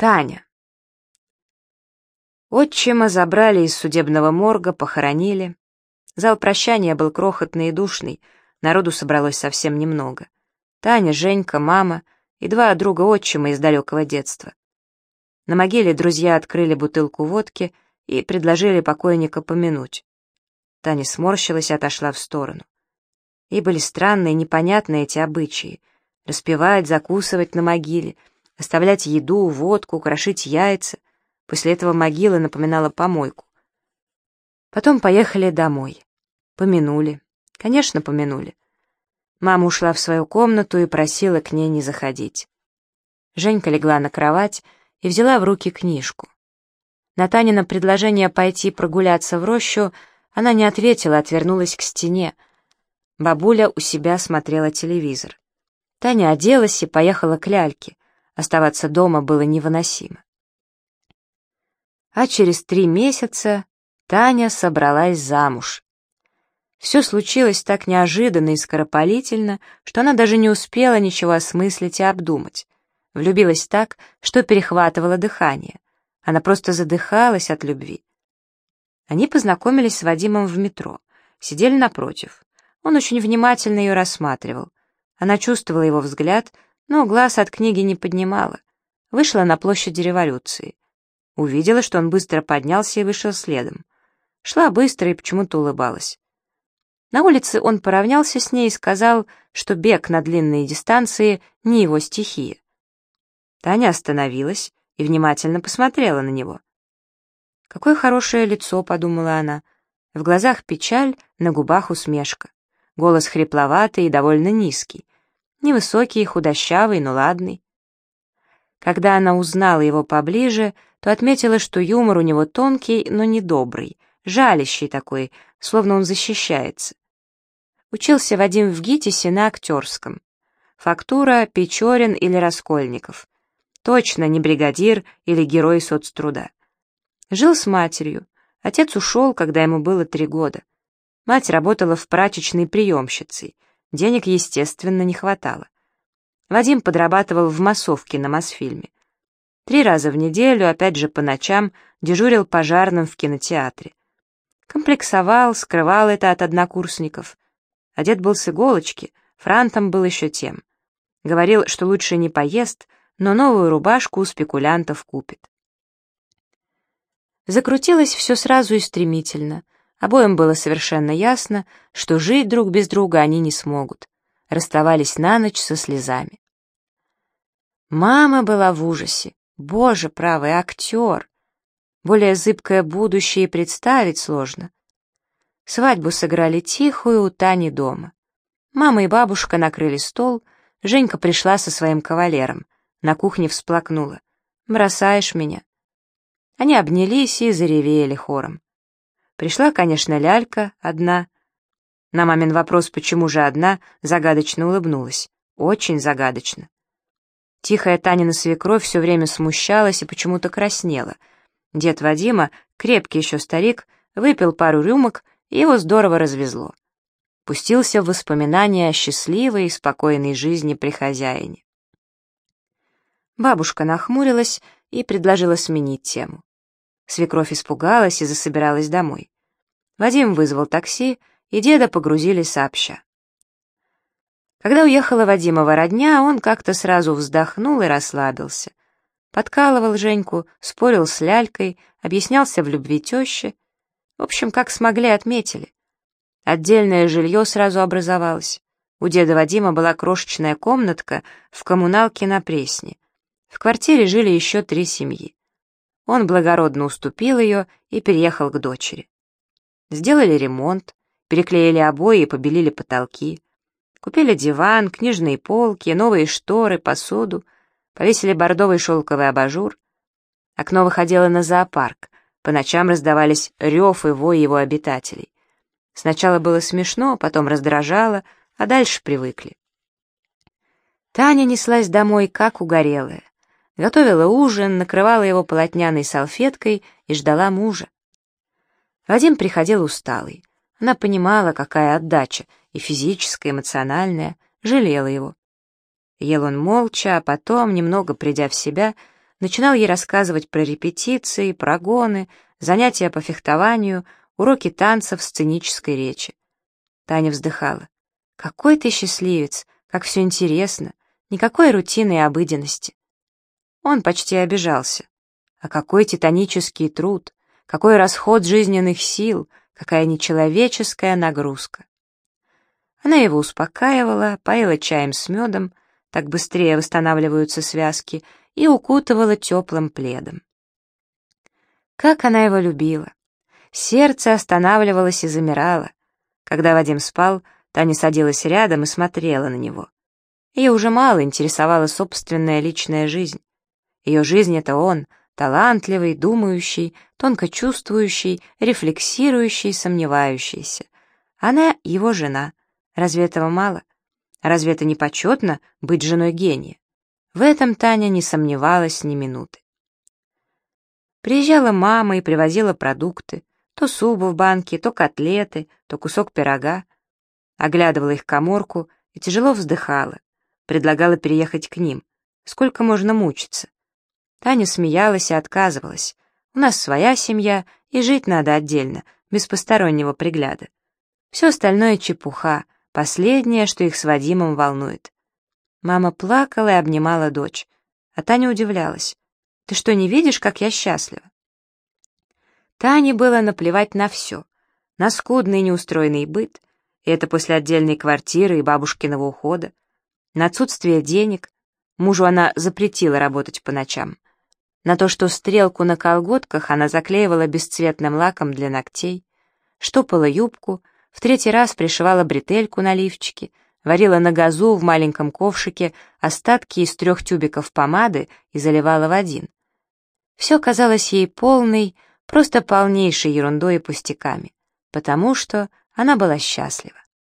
Таня. Отчима забрали из судебного морга, похоронили. Зал прощания был крохотный и душный, народу собралось совсем немного. Таня, Женька, мама и два друга отчима из далекого детства. На могиле друзья открыли бутылку водки и предложили покойника помянуть. Таня сморщилась и отошла в сторону. И были странные, непонятные эти обычаи. Распевать, закусывать на могиле — оставлять еду, водку, крошить яйца. После этого могила напоминала помойку. Потом поехали домой. Помянули. Конечно, помянули. Мама ушла в свою комнату и просила к ней не заходить. Женька легла на кровать и взяла в руки книжку. На Танина предложение пойти прогуляться в рощу она не ответила, отвернулась к стене. Бабуля у себя смотрела телевизор. Таня оделась и поехала к ляльке. Оставаться дома было невыносимо. А через три месяца Таня собралась замуж. Все случилось так неожиданно и скоропалительно, что она даже не успела ничего осмыслить и обдумать. Влюбилась так, что перехватывала дыхание. Она просто задыхалась от любви. Они познакомились с Вадимом в метро, сидели напротив. Он очень внимательно ее рассматривал. Она чувствовала его взгляд, но глаз от книги не поднимала. Вышла на площади революции. Увидела, что он быстро поднялся и вышел следом. Шла быстро и почему-то улыбалась. На улице он поравнялся с ней и сказал, что бег на длинные дистанции не его стихия. Таня остановилась и внимательно посмотрела на него. «Какое хорошее лицо», — подумала она. В глазах печаль, на губах усмешка. Голос хрипловатый и довольно низкий. Невысокий, худощавый, но ладный. Когда она узнала его поближе, то отметила, что юмор у него тонкий, но недобрый, жалящий такой, словно он защищается. Учился Вадим в ГИТИСе на актерском. Фактура Печорин или Раскольников. Точно не бригадир или герой соцтруда. Жил с матерью. Отец ушел, когда ему было три года. Мать работала в прачечной приемщицей — Денег, естественно, не хватало. Вадим подрабатывал в массовке на Мосфильме. Три раза в неделю, опять же по ночам, дежурил пожарным в кинотеатре. Комплексовал, скрывал это от однокурсников. Одет был с иголочки, франтом был еще тем. Говорил, что лучше не поест, но новую рубашку у спекулянтов купит. Закрутилось все сразу и стремительно — Обоим было совершенно ясно, что жить друг без друга они не смогут. Расставались на ночь со слезами. Мама была в ужасе. Боже правый, актер! Более зыбкое будущее представить сложно. Свадьбу сыграли тихую у Тани дома. Мама и бабушка накрыли стол, Женька пришла со своим кавалером. На кухне всплакнула. «Бросаешь меня». Они обнялись и заревели хором. Пришла, конечно, лялька, одна. На мамин вопрос, почему же одна, загадочно улыбнулась. Очень загадочно. Тихая Танина свекровь все время смущалась и почему-то краснела. Дед Вадима, крепкий еще старик, выпил пару рюмок, и его здорово развезло. Пустился в воспоминания о счастливой и спокойной жизни при хозяине. Бабушка нахмурилась и предложила сменить тему. Свекровь испугалась и засобиралась домой. Вадим вызвал такси, и деда погрузили сообща. Когда уехала Вадимова родня, он как-то сразу вздохнул и расслабился. Подкалывал Женьку, спорил с лялькой, объяснялся в любви тещи. В общем, как смогли, отметили. Отдельное жилье сразу образовалось. У деда Вадима была крошечная комнатка в коммуналке на Пресне. В квартире жили еще три семьи. Он благородно уступил ее и переехал к дочери. Сделали ремонт, переклеили обои и побелили потолки. Купили диван, книжные полки, новые шторы, посуду, повесили бордовый шелковый абажур. Окно выходило на зоопарк, по ночам раздавались рев и вой его обитателей. Сначала было смешно, потом раздражало, а дальше привыкли. Таня неслась домой, как угорелая. Готовила ужин, накрывала его полотняной салфеткой и ждала мужа. Вадим приходил усталый. Она понимала, какая отдача, и физическая, и эмоциональная, жалела его. Ел он молча, а потом, немного придя в себя, начинал ей рассказывать про репетиции, прогоны, занятия по фехтованию, уроки танцев, сценической речи. Таня вздыхала. «Какой ты счастливец, как все интересно, никакой рутины и обыденности». Он почти обижался. А какой титанический труд, какой расход жизненных сил, какая нечеловеческая нагрузка. Она его успокаивала, поила чаем с медом, так быстрее восстанавливаются связки, и укутывала теплым пледом. Как она его любила! Сердце останавливалось и замирало. Когда Вадим спал, Таня садилась рядом и смотрела на него. Ее уже мало интересовала собственная личная жизнь. Ее жизнь — это он, талантливый, думающий, тонко чувствующий, рефлексирующий, сомневающийся. Она — его жена. Разве этого мало? Разве это не почетно быть женой гения? В этом Таня не сомневалась ни минуты. Приезжала мама и привозила продукты, то субу в банке, то котлеты, то кусок пирога. Оглядывала их коморку и тяжело вздыхала. Предлагала переехать к ним. Сколько можно мучиться? Таня смеялась и отказывалась. У нас своя семья, и жить надо отдельно, без постороннего пригляда. Все остальное чепуха, последнее, что их с Вадимом волнует. Мама плакала и обнимала дочь, а Таня удивлялась. «Ты что, не видишь, как я счастлива?» Тане было наплевать на все, на скудный неустроенный быт, и это после отдельной квартиры и бабушкиного ухода, на отсутствие денег, мужу она запретила работать по ночам, на то, что стрелку на колготках она заклеивала бесцветным лаком для ногтей, штопала юбку, в третий раз пришивала бретельку на лифчике, варила на газу в маленьком ковшике остатки из трех тюбиков помады и заливала в один. Все казалось ей полной, просто полнейшей ерундой и пустяками, потому что она была счастлива.